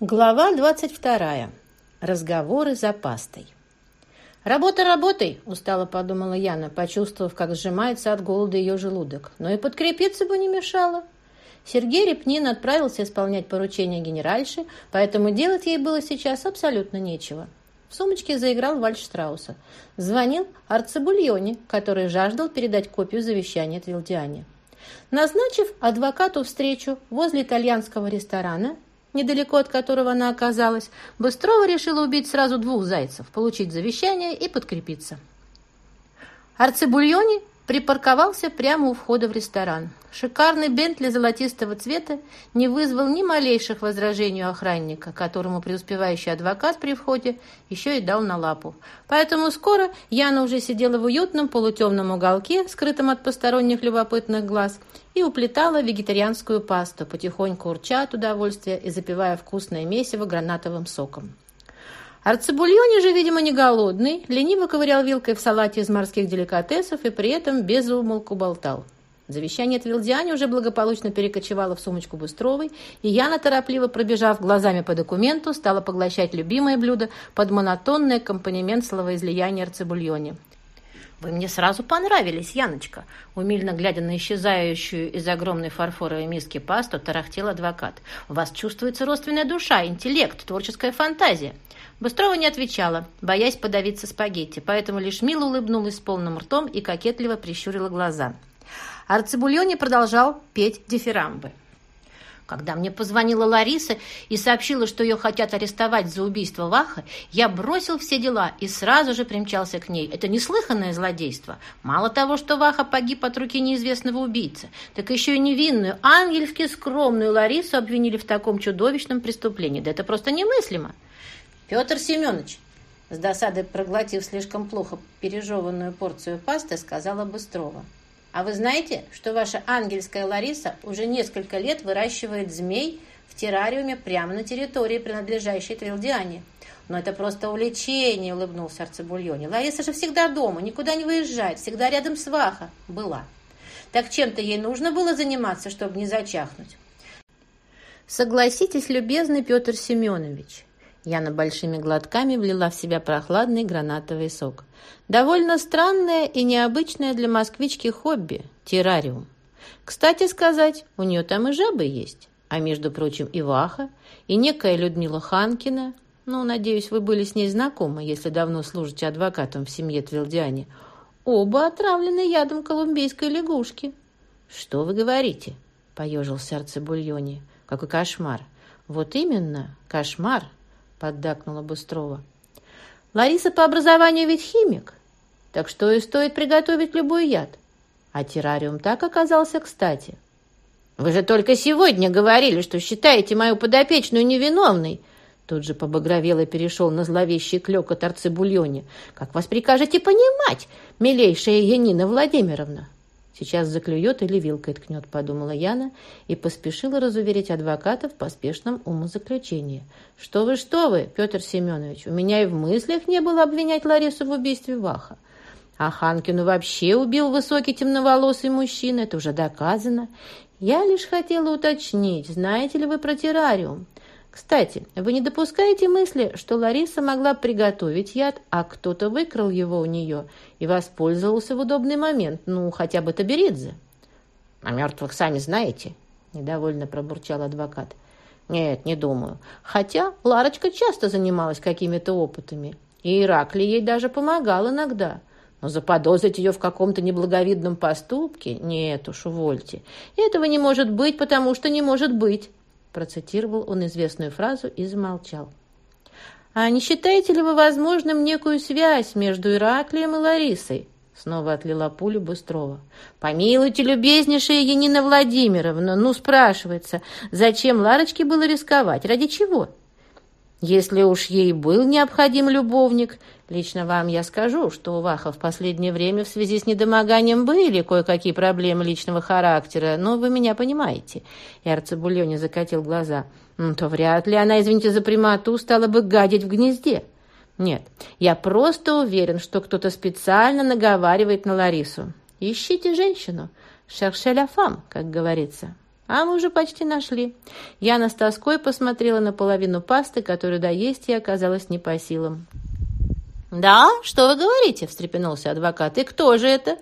Глава 22. Разговоры за пастой. «Работа работай!» – устало подумала Яна, почувствовав, как сжимается от голода ее желудок. «Но и подкрепиться бы не мешало!» Сергей Репнин отправился исполнять поручение генеральши, поэтому делать ей было сейчас абсолютно нечего. В сумочке заиграл вальш Штрауса. Звонил Арцебульоне, который жаждал передать копию завещания Твилдиане. Назначив адвокату встречу возле итальянского ресторана, недалеко от которого она оказалась, Быстрова решила убить сразу двух зайцев, получить завещание и подкрепиться. Арцебульони припарковался прямо у входа в ресторан. Шикарный Бентли золотистого цвета не вызвал ни малейших возражений у охранника, которому преуспевающий адвокат при входе еще и дал на лапу. Поэтому скоро Яна уже сидела в уютном полутемном уголке, скрытом от посторонних любопытных глаз, и уплетала вегетарианскую пасту, потихоньку урча от удовольствия и запивая вкусное месиво гранатовым соком. Арцебульони же, видимо, не голодный, лениво ковырял вилкой в салате из морских деликатесов и при этом без умолку болтал. Завещание Твилдиане уже благополучно перекочевало в сумочку Быстровой, и Яна, торопливо пробежав глазами по документу, стала поглощать любимое блюдо под монотонный аккомпанемент словоизлияния Арцебульони. «Вы мне сразу понравились, Яночка!» Умильно глядя на исчезающую из огромной фарфоровой миски пасту, тарахтел адвокат. «У вас чувствуется родственная душа, интеллект, творческая фантазия!» Быстрова не отвечала, боясь подавиться спагетти, поэтому лишь мило улыбнулась полным ртом и кокетливо прищурила глаза. Арцебульони продолжал петь дифирамбы. Когда мне позвонила Лариса и сообщила, что ее хотят арестовать за убийство Ваха, я бросил все дела и сразу же примчался к ней. Это неслыханное злодейство. Мало того, что Ваха погиб от руки неизвестного убийцы, так еще и невинную, ангельски скромную Ларису обвинили в таком чудовищном преступлении. Да это просто немыслимо. Петр Семенович, с досадой проглотив слишком плохо пережеванную порцию пасты, сказала Быстрова. А вы знаете, что ваша ангельская Лариса уже несколько лет выращивает змей в террариуме прямо на территории, принадлежащей Трилдиане? Но это просто увлечение, улыбнулся Арцебульоне. Лариса же всегда дома, никуда не выезжает, всегда рядом с Ваха. Была. Так чем-то ей нужно было заниматься, чтобы не зачахнуть. Согласитесь, любезный Петр Семенович, Яна большими глотками влила в себя прохладный гранатовый сок. Довольно странное и необычное для москвички хобби – террариум. Кстати сказать, у нее там и жабы есть. А между прочим, и Ваха, и некая Людмила Ханкина. Ну, надеюсь, вы были с ней знакомы, если давно служите адвокатом в семье Твилдиане. Оба отравлены ядом колумбийской лягушки. «Что вы говорите?» – поежился Арцебульоне. «Какой кошмар!» «Вот именно, кошмар!» — поддакнула Быстрова. «Лариса по образованию ведь химик, так что и стоит приготовить любой яд. А террариум так оказался кстати». «Вы же только сегодня говорили, что считаете мою подопечную невиновной!» Тут же побагровел и перешел на зловещий клёк от Арцебульоне. «Как вас прикажете понимать, милейшая Янина Владимировна?» Сейчас заклюет или вилкой ткнет, подумала Яна и поспешила разуверить адвоката в поспешном умозаключении. Что вы, что вы, Петр Семенович, у меня и в мыслях не было обвинять Ларису в убийстве Ваха. А Ханкину вообще убил высокий темноволосый мужчина, это уже доказано. Я лишь хотела уточнить, знаете ли вы про террариум? Кстати, вы не допускаете мысли, что Лариса могла приготовить яд, а кто-то выкрал его у нее и воспользовался в удобный момент, ну, хотя бы Таберидзе? «О мертвых сами знаете», — недовольно пробурчал адвокат. «Нет, не думаю. Хотя Ларочка часто занималась какими-то опытами, и Ираклий ей даже помогал иногда». Но заподозрить ее в каком-то неблаговидном поступке? Нет уж, увольте. Этого не может быть, потому что не может быть. Процитировал он известную фразу и замолчал. «А не считаете ли вы возможным некую связь между Ираклием и Ларисой?» Снова отлила пулю Быстрова. «Помилуйте, любезнейшая Янина Владимировна, ну, спрашивается, зачем Ларочке было рисковать? Ради чего?» Если уж ей был необходим любовник, лично вам я скажу, что у Ваха в последнее время в связи с недомоганием были кое-какие проблемы личного характера, но вы меня понимаете. И Арцебульоне закатил глаза. То вряд ли она, извините за прямоту, стала бы гадить в гнезде. Нет, я просто уверен, что кто-то специально наговаривает на Ларису. Ищите женщину. Шерше ля фам, как говорится. А мы уже почти нашли. Яна с тоской посмотрела на половину пасты, которую доесть ей оказалось не по силам. «Да, что вы говорите?» – встрепенулся адвокат. «И кто же это?»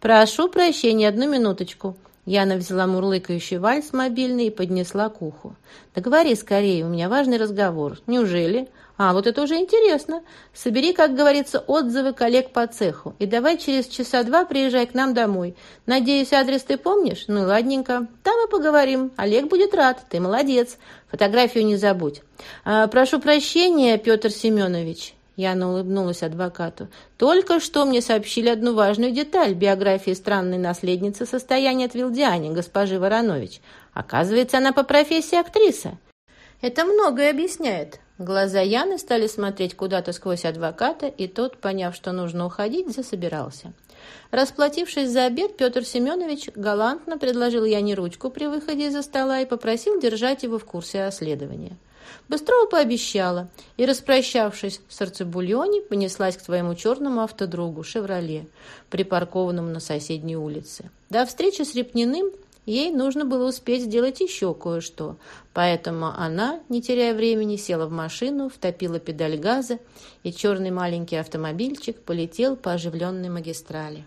«Прошу прощения, одну минуточку». Яна взяла мурлыкающий вальс мобильный и поднесла к уху. «Да говори скорее, у меня важный разговор. Неужели?» «А, вот это уже интересно. Собери, как говорится, отзывы коллег по цеху. И давай через часа два приезжай к нам домой. Надеюсь, адрес ты помнишь? Ну, ладненько. Там и поговорим. Олег будет рад. Ты молодец. Фотографию не забудь. А, прошу прощения, Петр Семенович». Яна улыбнулась адвокату. «Только что мне сообщили одну важную деталь биографии странной наследницы состояния от Вилдиане, госпожи Воронович. Оказывается, она по профессии актриса. Это многое объясняет». Глаза Яны стали смотреть куда-то сквозь адвоката, и тот, поняв, что нужно уходить, засобирался. Расплатившись за обед, Петр Семенович галантно предложил Яне ручку при выходе из-за стола и попросил держать его в курсе расследования. Быстрова пообещала и, распрощавшись с Арцебульони, понеслась к своему черному автодругу «Шевроле», припаркованному на соседней улице. До встречи с Репниным ей нужно было успеть сделать еще кое-что, поэтому она, не теряя времени, села в машину, втопила педаль газа, и черный маленький автомобильчик полетел по оживленной магистрали.